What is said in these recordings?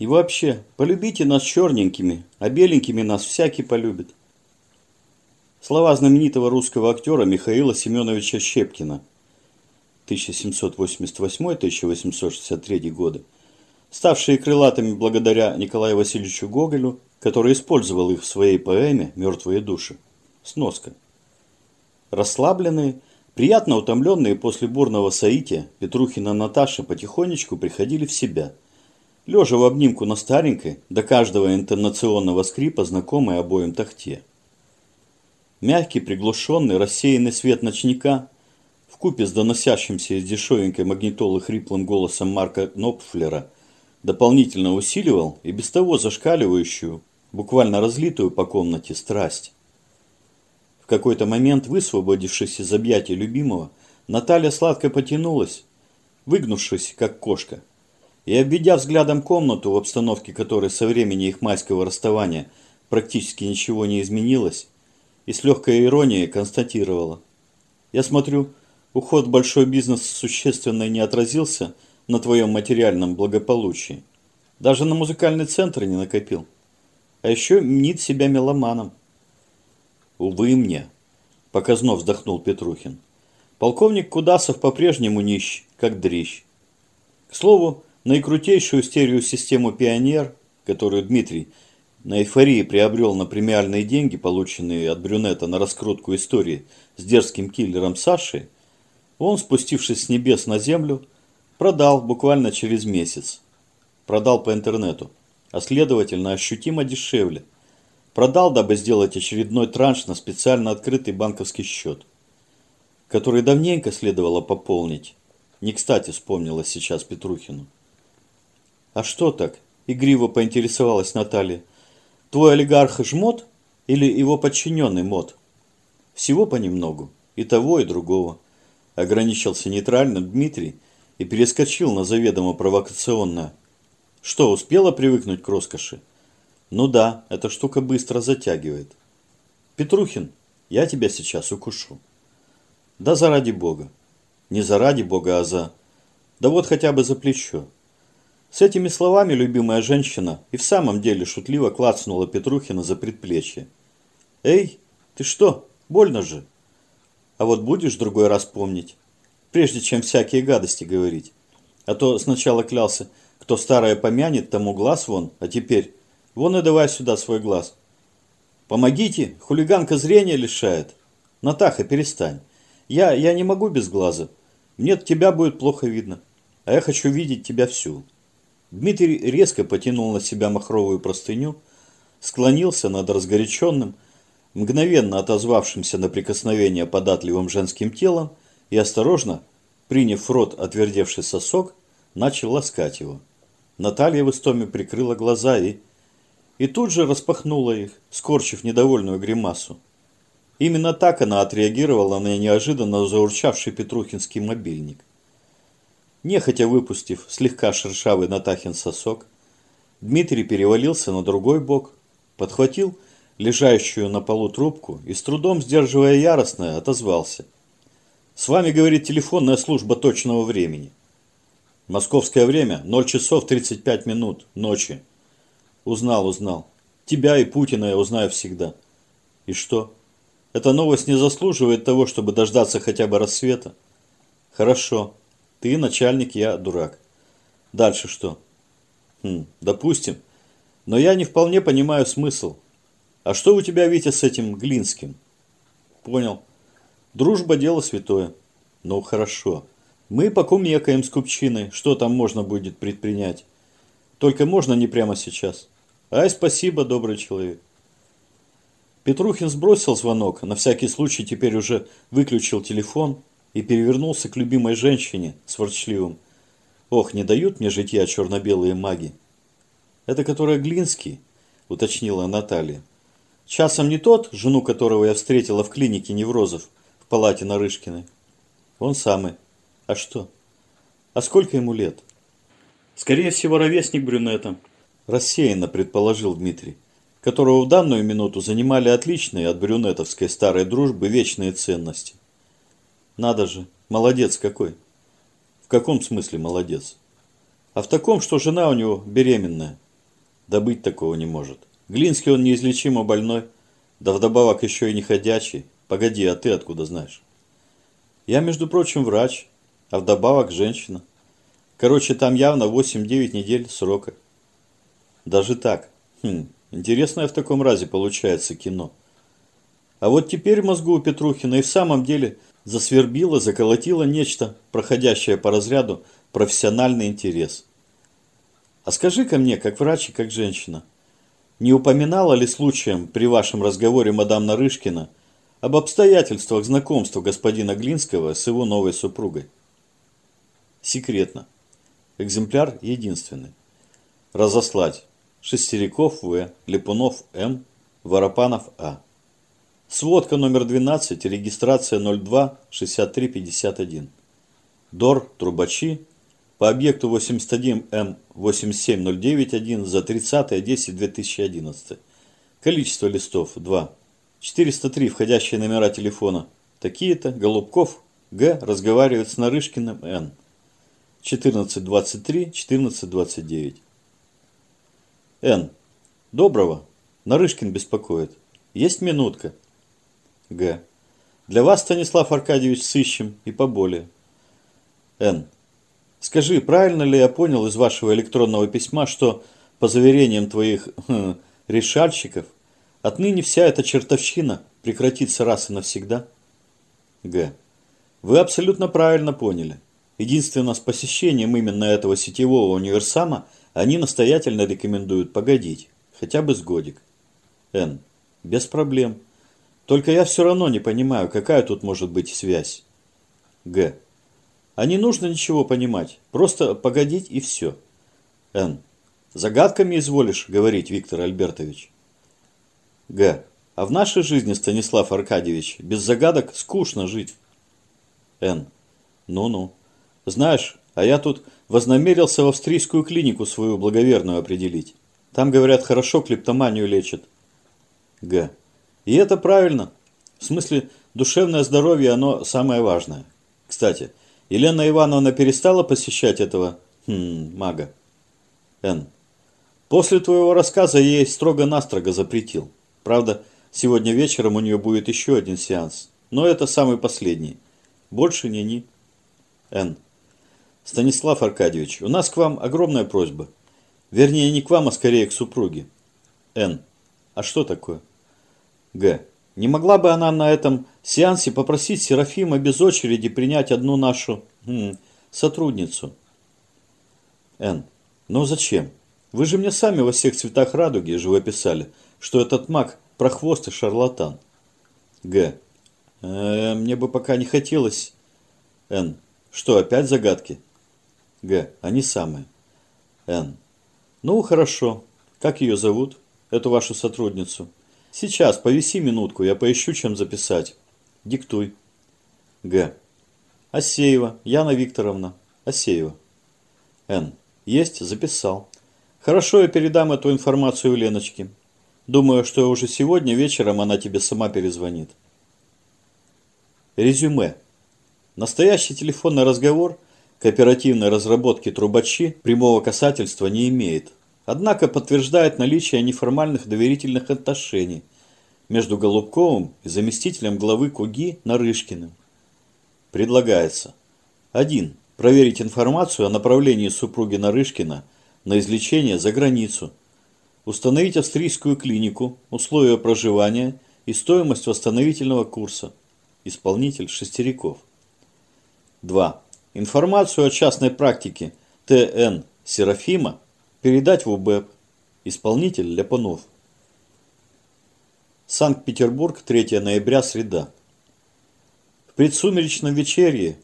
И вообще, полюбите нас черненькими, а беленькими нас всякий полюбит. Слова знаменитого русского актера Михаила Семеновича Щепкина 1788-1863 годы, ставшие крылатыми благодаря Николаю Васильевичу Гоголю, который использовал их в своей поэме «Мертвые души». Сноска. Расслабленные, приятно утомленные после бурного соития, Петрухина Наташа потихонечку приходили в себя. Лежа в обнимку на старенькой, до каждого интонационного скрипа знакомой обоим тахте. Мягкий, приглушенный, рассеянный свет ночника в купе с доносящимся из дешевенькой магнитолы хриплым голосом Марка Кнопфлера дополнительно усиливал и без того зашкаливающую, буквально разлитую по комнате страсть какой-то момент, высвободившись из объятий любимого, Наталья сладко потянулась, выгнувшись, как кошка, и, обведя взглядом комнату, в обстановке которой со времени их майского расставания практически ничего не изменилось, и с легкой иронией констатировала. «Я смотрю, уход в большой бизнес существенно не отразился на твоем материальном благополучии. Даже на музыкальный центр не накопил. А еще мнит себя меломаном. «Увы мне», – показно вздохнул Петрухин. «Полковник Кудасов по-прежнему нищ, как дрищ. К слову, наикрутейшую стереосистему «Пионер», которую Дмитрий на эйфории приобрел на премиальные деньги, полученные от брюнета на раскрутку истории с дерзким киллером Сашей, он, спустившись с небес на землю, продал буквально через месяц. Продал по интернету, а следовательно ощутимо дешевле – Продал, дабы сделать очередной транш на специально открытый банковский счет, который давненько следовало пополнить. Не кстати вспомнилось сейчас Петрухину. «А что так?» – игриво поинтересовалась Наталья. «Твой олигарх жмот или его подчиненный мод?» «Всего понемногу. И того, и другого». Ограничился нейтральным Дмитрий и перескочил на заведомо провокационное. «Что, успела привыкнуть к роскоши?» Ну да, эта штука быстро затягивает. Петрухин, я тебя сейчас укушу. Да заради бога. Не заради бога, а за... Да вот хотя бы за плечо. С этими словами любимая женщина и в самом деле шутливо клацнула Петрухина за предплечье. «Эй, ты что, больно же? А вот будешь другой раз помнить, прежде чем всякие гадости говорить. А то сначала клялся, кто старое помянет, тому глаз вон, а теперь Вон и давай сюда свой глаз. Помогите, хулиганка зрения лишает. Натаха, перестань. Я, я не могу без глаза. Мне тебя будет плохо видно. А я хочу видеть тебя всю. Дмитрий резко потянул на себя махровую простыню, склонился над разгоряченным, мгновенно отозвавшимся на прикосновение податливым женским телом и осторожно, приняв в рот отвердевший сосок, начал ласкать его. Наталья в истоме прикрыла глаза и и тут же распахнула их, скорчив недовольную гримасу. Именно так она отреагировала на неожиданно заурчавший Петрухинский мобильник. Нехотя выпустив слегка шершавый Натахин сосок, Дмитрий перевалился на другой бок, подхватил лежащую на полу трубку и с трудом сдерживая яростное, отозвался. «С вами, говорит, телефонная служба точного времени. Московское время 0 часов 35 минут ночи. Узнал, узнал. Тебя и Путина я узнаю всегда. И что? Эта новость не заслуживает того, чтобы дождаться хотя бы рассвета? Хорошо. Ты начальник, я дурак. Дальше что? Хм, допустим. Но я не вполне понимаю смысл. А что у тебя, Витя, с этим Глинским? Понял. Дружба – дело святое. Ну, хорошо. Мы покумекаем с Купчиной, что там можно будет предпринять. Только можно не прямо сейчас. Ай, спасибо, добрый человек. Петрухин сбросил звонок, на всякий случай теперь уже выключил телефон и перевернулся к любимой женщине с ворчливым. Ох, не дают мне житья черно-белые маги. Это которая Глинский, уточнила Наталья. Часом не тот, жену которого я встретила в клинике неврозов в палате Нарышкиной. Он самый. А что? А сколько ему лет? Скорее всего, ровесник брюнета. Рассеянно предположил Дмитрий, которого в данную минуту занимали отличные от брюнетовской старой дружбы вечные ценности. Надо же, молодец какой. В каком смысле молодец? А в таком, что жена у него беременная. Да быть такого не может. Глинский он неизлечимо больной, да вдобавок еще и не ходячий. Погоди, а ты откуда знаешь? Я, между прочим, врач, а вдобавок женщина. Короче, там явно 8-9 недель срока. Даже так. Хм, интересное в таком разе получается кино. А вот теперь мозгу у Петрухина и в самом деле засвербило, заколотило нечто, проходящее по разряду профессиональный интерес. А скажи-ка мне, как врач и как женщина, не упоминала ли случаем при вашем разговоре мадам Нарышкина об обстоятельствах знакомства господина Глинского с его новой супругой? Секретно. Экземпляр единственный. Разослать. Шестериков В, Липунов М, Воропанов А. Сводка номер 12, регистрация 02-6351. ДОР Трубачи по объекту 81М87091 за 30.10.2011. Количество листов 2. 403 входящие номера телефона. Такие-то. Голубков Г. разговаривает с Нарышкиным Н. 14.23, 14.29. Н. Доброго. Нарышкин беспокоит. Есть минутка. Г. Для вас, Станислав Аркадьевич, сыщем и поболее. Н. Скажи, правильно ли я понял из вашего электронного письма, что, по заверениям твоих хм, решальщиков, отныне вся эта чертовщина прекратится раз и навсегда? Г. Вы абсолютно правильно поняли. Единственно, с посещением именно этого сетевого универсама они настоятельно рекомендуют погодить, хотя бы с годик. Н. Без проблем. Только я все равно не понимаю, какая тут может быть связь. Г. А не нужно ничего понимать, просто погодить и все. Н. Загадками изволишь говорить, Виктор Альбертович. Г. А в нашей жизни, Станислав Аркадьевич, без загадок скучно жить. Н. Ну-ну. Знаешь, а я тут вознамерился в австрийскую клинику свою благоверную определить. Там, говорят, хорошо клептоманию лечат. Г. И это правильно. В смысле, душевное здоровье, оно самое важное. Кстати, Елена Ивановна перестала посещать этого хм, мага? Н. После твоего рассказа я ей строго-настрого запретил. Правда, сегодня вечером у нее будет еще один сеанс. Но это самый последний. Больше не-ни. Н. Станислав Аркадьевич, у нас к вам огромная просьба. Вернее, не к вам, а скорее к супруге. Н. А что такое? Г. Не могла бы она на этом сеансе попросить Серафима без очереди принять одну нашу м, сотрудницу? Н. Ну зачем? Вы же мне сами во всех цветах радуги живописали, что этот маг прохвост и шарлатан. Г. Э, мне бы пока не хотелось. Н. Что, опять загадки? Г. Они самые. Н. Ну, хорошо. Как ее зовут? Эту вашу сотрудницу. Сейчас, повиси минутку, я поищу, чем записать. Диктуй. Г. Асеева, Яна Викторовна. Асеева. Н. Есть, записал. Хорошо, я передам эту информацию Леночке. Думаю, что уже сегодня вечером она тебе сама перезвонит. Резюме. Настоящий телефонный разговор – к оперативной разработке трубачи прямого касательства не имеет, однако подтверждает наличие неформальных доверительных отношений между Голубковым и заместителем главы КУГИ Нарышкиным. Предлагается 1. Проверить информацию о направлении супруги Нарышкина на излечение за границу. Установить австрийскую клинику, условия проживания и стоимость восстановительного курса. Исполнитель Шестериков. 2. Информацию о частной практике Т.Н. Серафима передать в УБЭП. Исполнитель Ляпунов. Санкт-Петербург, 3 ноября, среда. В предсумеречном вечерье,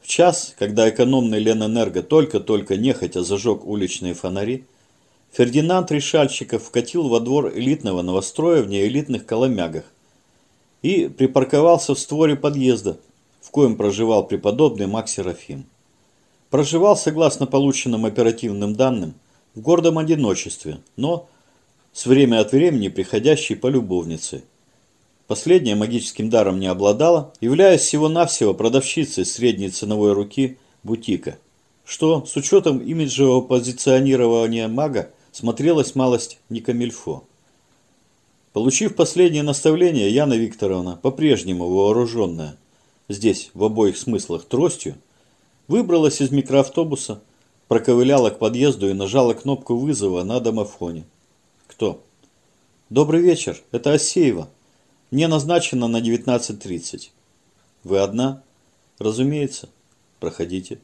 в час, когда экономный Ленэнерго только-только нехотя зажег уличные фонари, Фердинанд Решальщиков вкатил во двор элитного новостроя в неэлитных коломягах и припарковался в створе подъезда, в коем проживал преподобный Макс Серафим. Проживал, согласно полученным оперативным данным, в гордом одиночестве, но с время от времени приходящей по любовнице. Последняя магическим даром не обладала, являясь всего-навсего продавщицей средней ценовой руки бутика, что, с учетом имиджевого позиционирования мага, смотрелась малость не камильфо. Получив последнее наставление, Яна Викторовна, по-прежнему вооруженная, здесь в обоих смыслах тростью, выбралась из микроавтобуса, проковыляла к подъезду и нажала кнопку вызова на домофоне. Кто? Добрый вечер, это Асеева. Мне назначено на 19.30. Вы одна? Разумеется. Проходите.